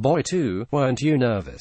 Boy too. weren't you nervous?